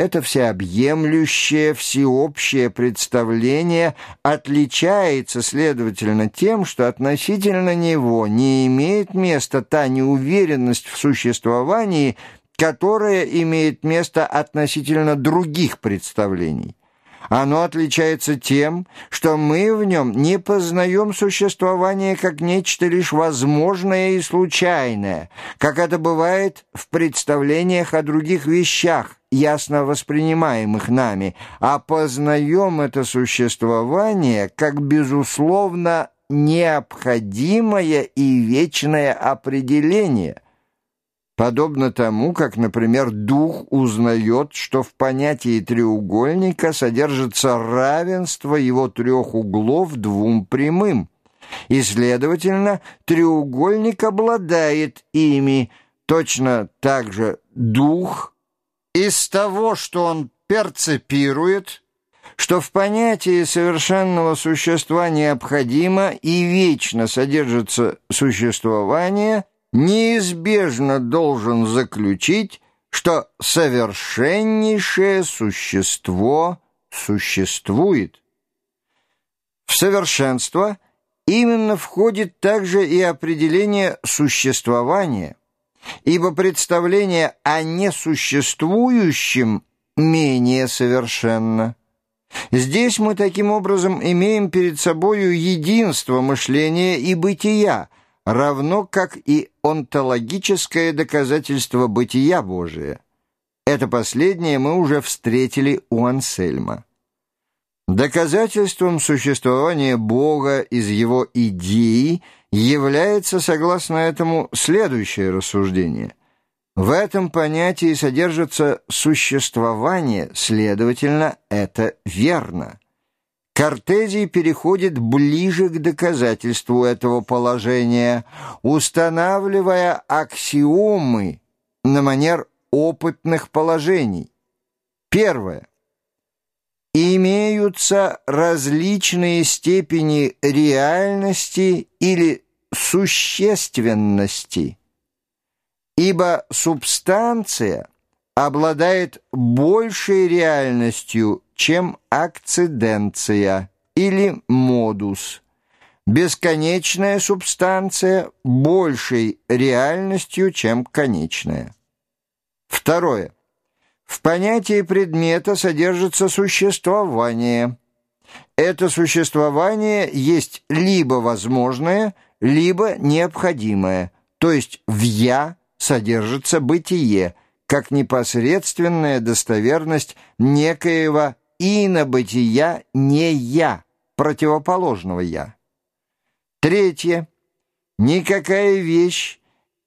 Это всеобъемлющее, всеобщее представление отличается, следовательно, тем, что относительно него не имеет места та неуверенность в существовании, которая имеет место относительно других представлений. Оно отличается тем, что мы в нем не познаем существование как нечто лишь возможное и случайное, как это бывает в представлениях о других вещах, ясно воспринимаемых нами, а познаем это существование как, безусловно, необходимое и вечное определение – подобно тому, как, например, дух узнает, что в понятии треугольника содержится равенство его трех углов двум прямым, и, следовательно, треугольник обладает ими, точно так же дух из того, что он перцепирует, что в понятии совершенного существа необходимо и вечно содержится существование – неизбежно должен заключить, что совершеннейшее существо существует. В совершенство именно входит также и определение существования, ибо представление о несуществующем менее совершенно. Здесь мы таким образом имеем перед собою единство мышления и бытия, равно как и онтологическое доказательство бытия Божия. Это последнее мы уже встретили у Ансельма. Доказательством существования Бога из его идеи является, согласно этому, следующее рассуждение. В этом понятии содержится существование, следовательно, это верно. Кортезий переходит ближе к доказательству этого положения, устанавливая аксиомы на манер опытных положений. Первое. Имеются различные степени реальности или существенности, ибо субстанция обладает большей реальностью, чем акциденция или модус. Бесконечная субстанция большей реальностью, чем конечная. Второе. В понятии предмета содержится существование. Это существование есть либо возможное, либо необходимое, то есть в «я» содержится бытие, как непосредственная достоверность некоего инобытия не «я», противоположного «я». Третье. Никакая вещь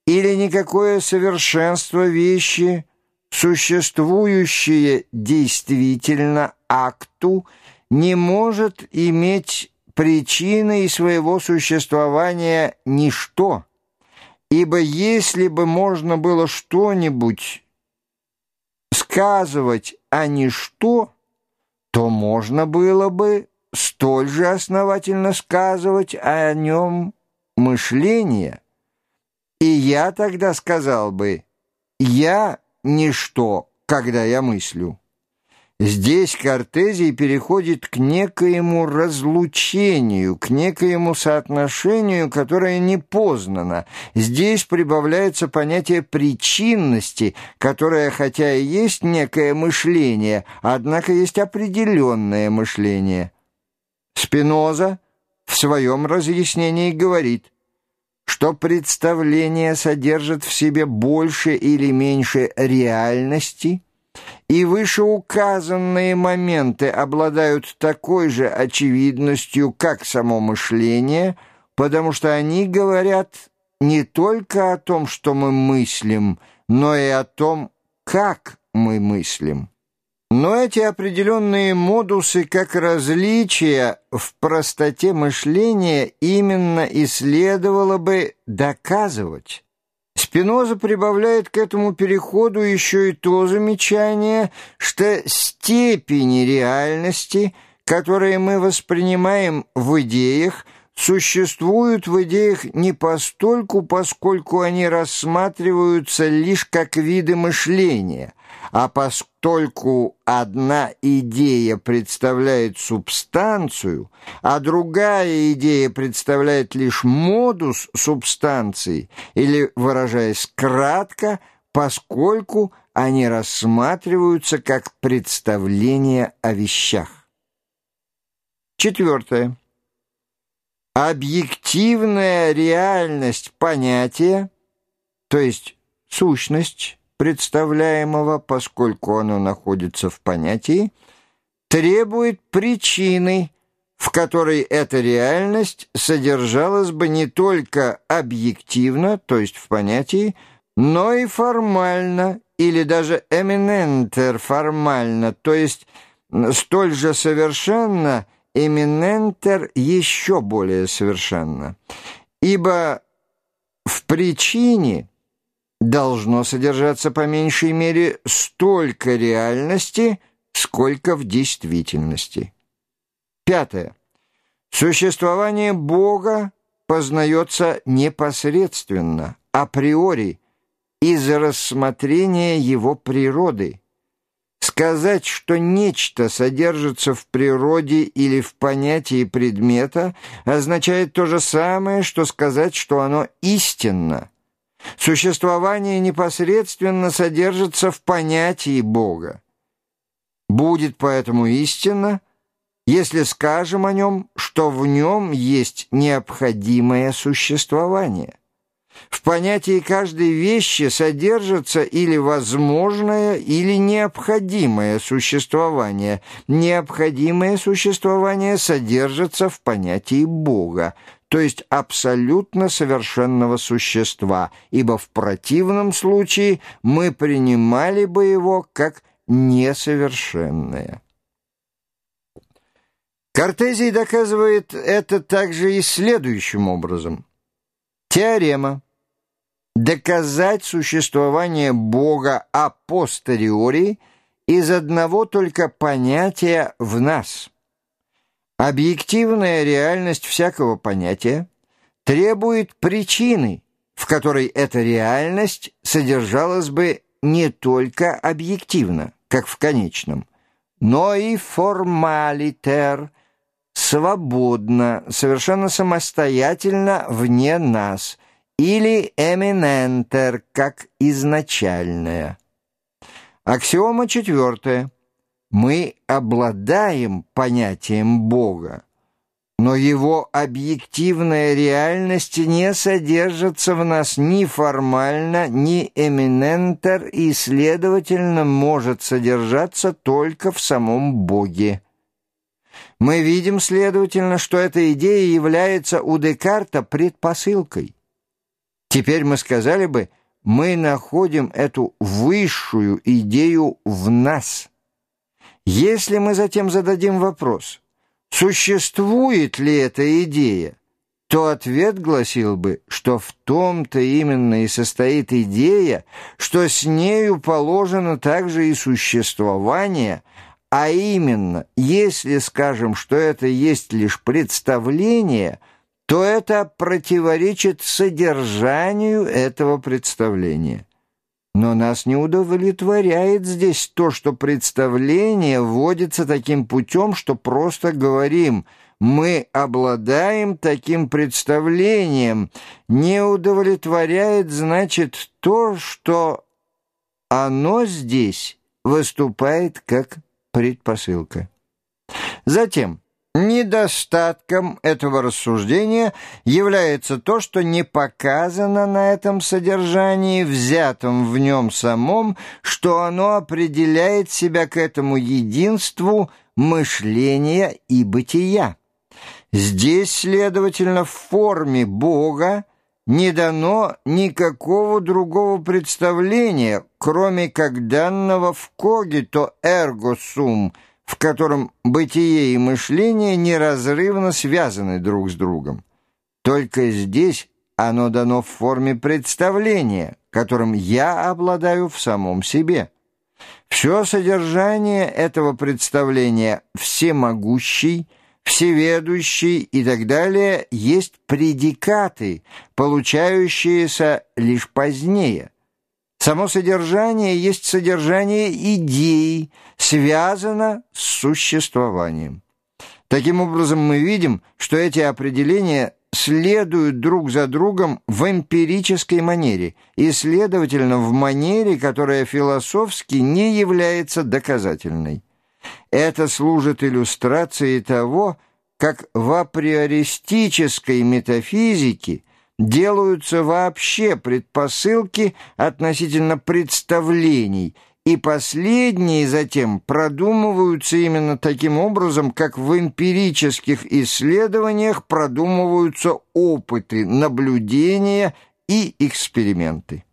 или никакое совершенство вещи, существующее действительно акту, не может иметь причиной своего существования ничто, ибо если бы можно было что-нибудь сказывать, а ничто, то можно было бы столь же основательно сказывать о нем мышление. И я тогда сказал бы «я — ничто, когда я мыслю». Здесь Кортезий переходит к некоему разлучению, к некоему соотношению, которое не познано. Здесь прибавляется понятие причинности, которое, хотя и есть некое мышление, однако есть определенное мышление. Спиноза в своем разъяснении говорит, что представление содержит в себе больше или меньше реальности – и вышеуказанные моменты обладают такой же очевидностью, как само мышление, потому что они говорят не только о том, что мы мыслим, но и о том, как мы мыслим. Но эти определенные модусы, как различия в простоте мышления, именно и следовало бы доказывать. Спиноза прибавляет к этому переходу еще и то замечание, что степени реальности, которые мы воспринимаем в идеях, существуют в идеях не постольку, поскольку они рассматриваются лишь как виды мышления – а поскольку одна идея представляет субстанцию, а другая идея представляет лишь модус субстанции, или, выражаясь кратко, поскольку они рассматриваются как представление о вещах. Четвертое. Объективная реальность понятия, то есть сущность представляемого, поскольку оно находится в понятии, требует причины, в которой эта реальность содержалась бы не только объективно, то есть в понятии, но и формально, или даже эминентер формально, то есть столь же совершенно – эминентер еще более совершенно, ибо в причине должно содержаться по меньшей мере столько реальности, сколько в действительности. Пятое. Существование Бога познается непосредственно, априори, из рассмотрения его природы – Сказать, что нечто содержится в природе или в понятии предмета, означает то же самое, что сказать, что оно истинно. Существование непосредственно содержится в понятии Бога. Будет поэтому истинно, если скажем о нем, что в нем есть необходимое существование. В понятии каждой вещи содержится или возможное, или необходимое существование. Необходимое существование содержится в понятии Бога, то есть абсолютно совершенного существа, ибо в противном случае мы принимали бы его как несовершенное. Кортезий доказывает это также и следующим образом – Теорема. Доказать существование Бога апостериори из одного только понятия «в нас». Объективная реальность всякого понятия требует причины, в которой эта реальность содержалась бы не только объективно, как в конечном, но и формалитер – свободно, совершенно самостоятельно вне нас, или эминентер, как изначальное. Аксиома четвертая. Мы обладаем понятием Бога, но его объективная реальность не содержится в нас ни формально, ни эминентер и, следовательно, может содержаться только в самом Боге. Мы видим, следовательно, что эта идея является у Декарта предпосылкой. Теперь мы сказали бы, мы находим эту высшую идею в нас. Если мы затем зададим вопрос, существует ли эта идея, то ответ гласил бы, что в том-то именно и состоит идея, что с нею положено также и существование – а именно, если скажем, что это есть лишь представление, то это противоречит содержанию этого представления. Но нас не удовлетворяет здесь то, что представление вводится таким путем, что просто говорим «мы обладаем таким представлением». Не удовлетворяет, значит, то, что оно здесь выступает как предпосылка. Затем, недостатком этого рассуждения является то, что не показано на этом содержании, взятом в нем самом, что оно определяет себя к этому единству мышления и бытия. Здесь, следовательно, в форме Бога не дано никакого другого представления, кроме как данного в когито эрго сум, в котором бытие и мышление неразрывно связаны друг с другом. Только здесь оно дано в форме представления, которым я обладаю в самом себе. Все содержание этого представления всемогущий – всеведущий и так далее есть предикаты, получающиеся лишь позднее. Само содержание есть содержание идей, связано с существованием. Таким образом, мы видим, что эти определения следуют друг за другом в эмпирической манере и, следовательно, в манере, которая философски не является доказательной. Это служит иллюстрацией того, как в априористической метафизике делаются вообще предпосылки относительно представлений, и последние затем продумываются именно таким образом, как в эмпирических исследованиях продумываются опыты, наблюдения и эксперименты.